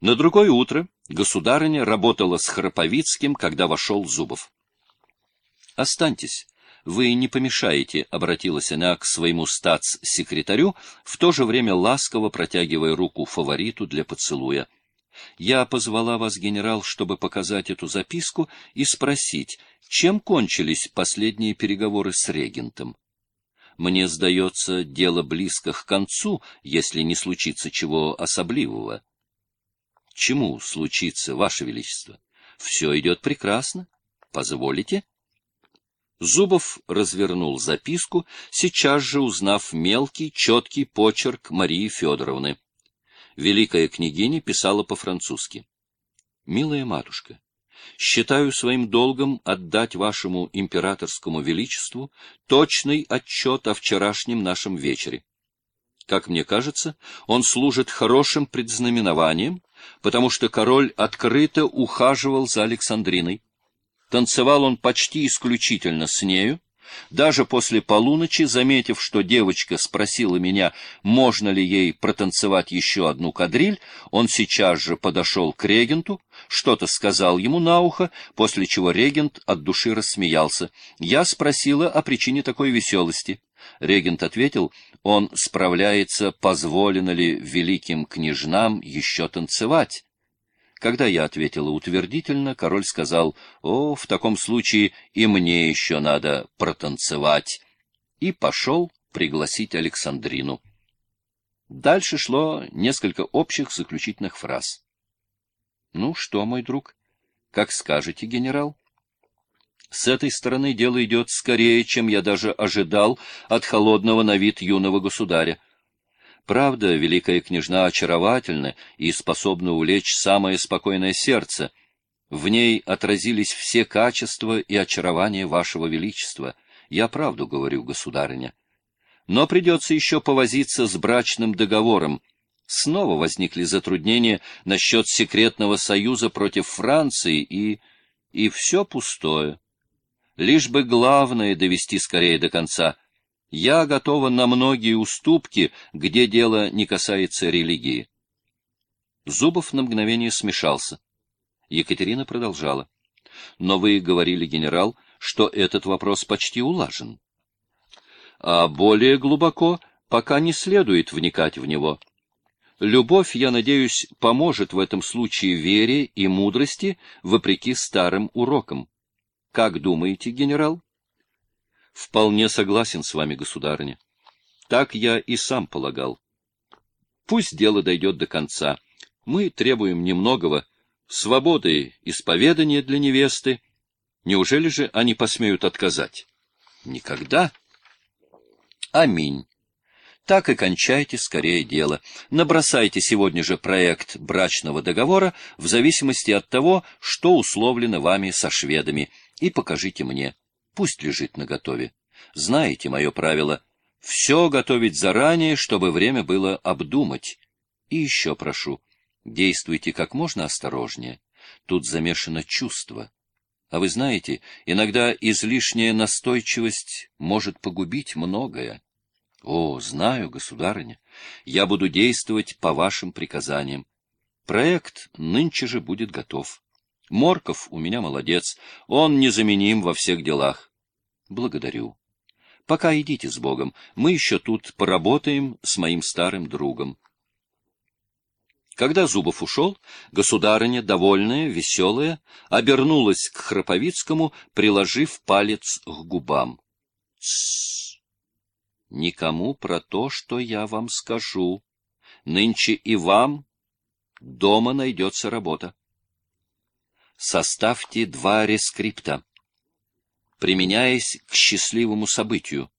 На другое утро государыня работала с Храповицким, когда вошел Зубов. «Останьтесь, вы не помешаете», — обратилась она к своему статс-секретарю, в то же время ласково протягивая руку фавориту для поцелуя. «Я позвала вас, генерал, чтобы показать эту записку и спросить, чем кончились последние переговоры с регентом. Мне сдается, дело близко к концу, если не случится чего особливого». Чему случится, Ваше Величество? Все идет прекрасно. Позволите? Зубов развернул записку, сейчас же узнав мелкий, четкий почерк Марии Федоровны. Великая княгиня писала по-французски. «Милая матушка, считаю своим долгом отдать вашему императорскому величеству точный отчет о вчерашнем нашем вечере. Как мне кажется, он служит хорошим предзнаменованием, потому что король открыто ухаживал за Александриной. Танцевал он почти исключительно с нею, даже после полуночи, заметив, что девочка спросила меня, можно ли ей протанцевать еще одну кадриль, он сейчас же подошел к регенту, что-то сказал ему на ухо, после чего регент от души рассмеялся. Я спросила о причине такой веселости. Регент ответил, он справляется, позволено ли великим княжнам еще танцевать. Когда я ответила утвердительно, король сказал, «О, в таком случае и мне еще надо протанцевать», и пошел пригласить Александрину. Дальше шло несколько общих заключительных фраз. «Ну что, мой друг, как скажете, генерал?» С этой стороны дело идет скорее, чем я даже ожидал от холодного на вид юного государя. Правда, великая княжна очаровательна и способна увлечь самое спокойное сердце. В ней отразились все качества и очарования вашего величества. Я правду говорю, государыня. Но придется еще повозиться с брачным договором. Снова возникли затруднения насчет секретного союза против Франции, и... и все пустое лишь бы главное довести скорее до конца. Я готова на многие уступки, где дело не касается религии. Зубов на мгновение смешался. Екатерина продолжала. Но вы говорили, генерал, что этот вопрос почти улажен. А более глубоко пока не следует вникать в него. Любовь, я надеюсь, поможет в этом случае вере и мудрости, вопреки старым урокам. Как думаете, генерал? Вполне согласен с вами, государыня. Так я и сам полагал. Пусть дело дойдет до конца. Мы требуем немногого. Свободы исповедания для невесты. Неужели же они посмеют отказать? Никогда. Аминь. Так и кончайте скорее дело. Набросайте сегодня же проект брачного договора в зависимости от того, что условлено вами со шведами, и покажите мне. Пусть лежит наготове. Знаете мое правило. Все готовить заранее, чтобы время было обдумать. И еще прошу, действуйте как можно осторожнее. Тут замешано чувство. А вы знаете, иногда излишняя настойчивость может погубить многое. О, знаю, государыня, я буду действовать по вашим приказаниям. Проект нынче же будет готов. Морков у меня молодец, он незаменим во всех делах. Благодарю. Пока идите с Богом, мы еще тут поработаем с моим старым другом. Когда Зубов ушел, государыня, довольная, веселая, обернулась к Храповицкому, приложив палец к губам. Тссс! Никому про то, что я вам скажу. Нынче и вам дома найдется работа составьте два рескрипта, применяясь к счастливому событию.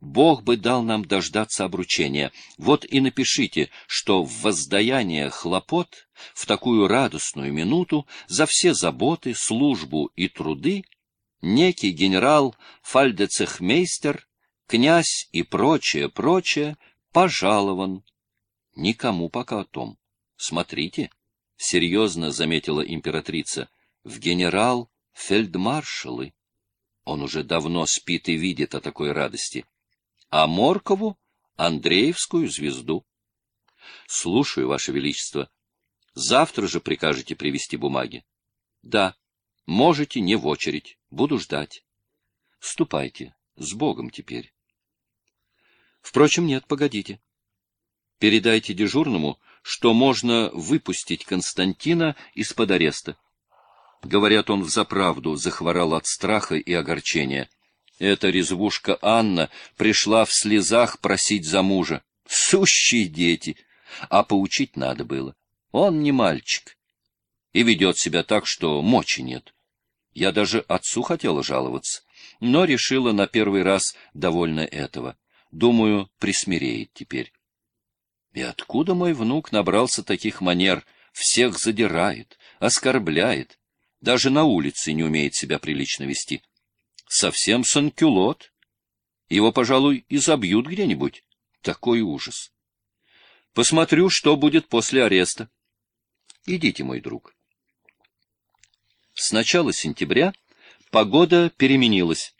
Бог бы дал нам дождаться обручения. Вот и напишите, что в воздаяние хлопот в такую радостную минуту за все заботы, службу и труды некий генерал фальдецехмейстер, князь и прочее, прочее пожалован. Никому пока о том. Смотрите серьезно заметила императрица, в генерал-фельдмаршалы. Он уже давно спит и видит о такой радости. А Моркову — Андреевскую звезду. Слушаю, Ваше Величество. Завтра же прикажете привезти бумаги? Да. Можете не в очередь. Буду ждать. Ступайте. С Богом теперь. Впрочем, нет, погодите. Передайте дежурному, что можно выпустить Константина из-под ареста. Говорят, он взаправду захворал от страха и огорчения. Эта резвушка Анна пришла в слезах просить за мужа. Сущие дети! А поучить надо было. Он не мальчик. И ведет себя так, что мочи нет. Я даже отцу хотела жаловаться, но решила на первый раз довольно этого. Думаю, присмиреет теперь. И откуда мой внук набрался таких манер? Всех задирает, оскорбляет. Даже на улице не умеет себя прилично вести. Совсем санкюлот. Его, пожалуй, и забьют где-нибудь. Такой ужас. Посмотрю, что будет после ареста. Идите, мой друг. С начала сентября погода переменилась.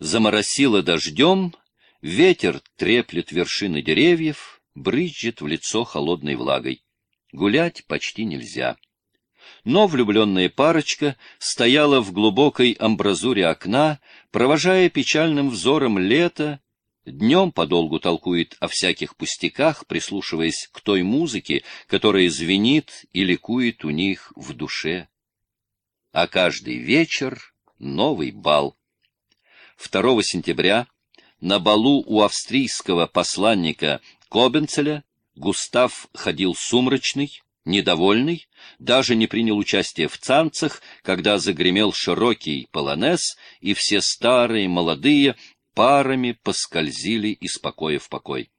Заморосило дождем, ветер треплет вершины деревьев, брызжет в лицо холодной влагой. Гулять почти нельзя. Но влюбленная парочка стояла в глубокой амбразуре окна, провожая печальным взором лето Днем подолгу толкует о всяких пустяках, прислушиваясь к той музыке, которая звенит и ликует у них в душе. А каждый вечер новый бал. 2 сентября на балу у австрийского посланника Кобенцеля Густав ходил сумрачный, недовольный, даже не принял участия в цанцах, когда загремел широкий полонез, и все старые, молодые парами поскользили из покоя в покой.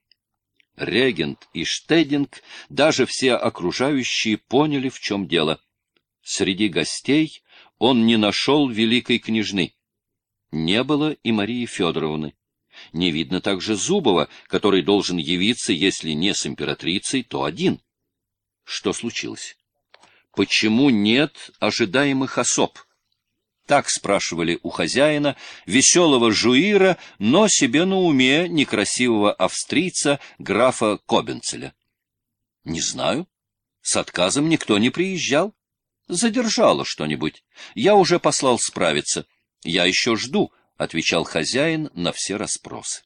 Регент и Штединг, даже все окружающие, поняли, в чем дело. Среди гостей он не нашел великой княжны. Не было и Марии Федоровны. Не видно также Зубова, который должен явиться, если не с императрицей, то один. Что случилось? Почему нет ожидаемых особ? Так спрашивали у хозяина, веселого жуира, но себе на уме некрасивого австрийца графа Кобенцеля. — Не знаю. С отказом никто не приезжал. Задержало что-нибудь. Я уже послал справиться. Я еще жду, — отвечал хозяин на все расспросы.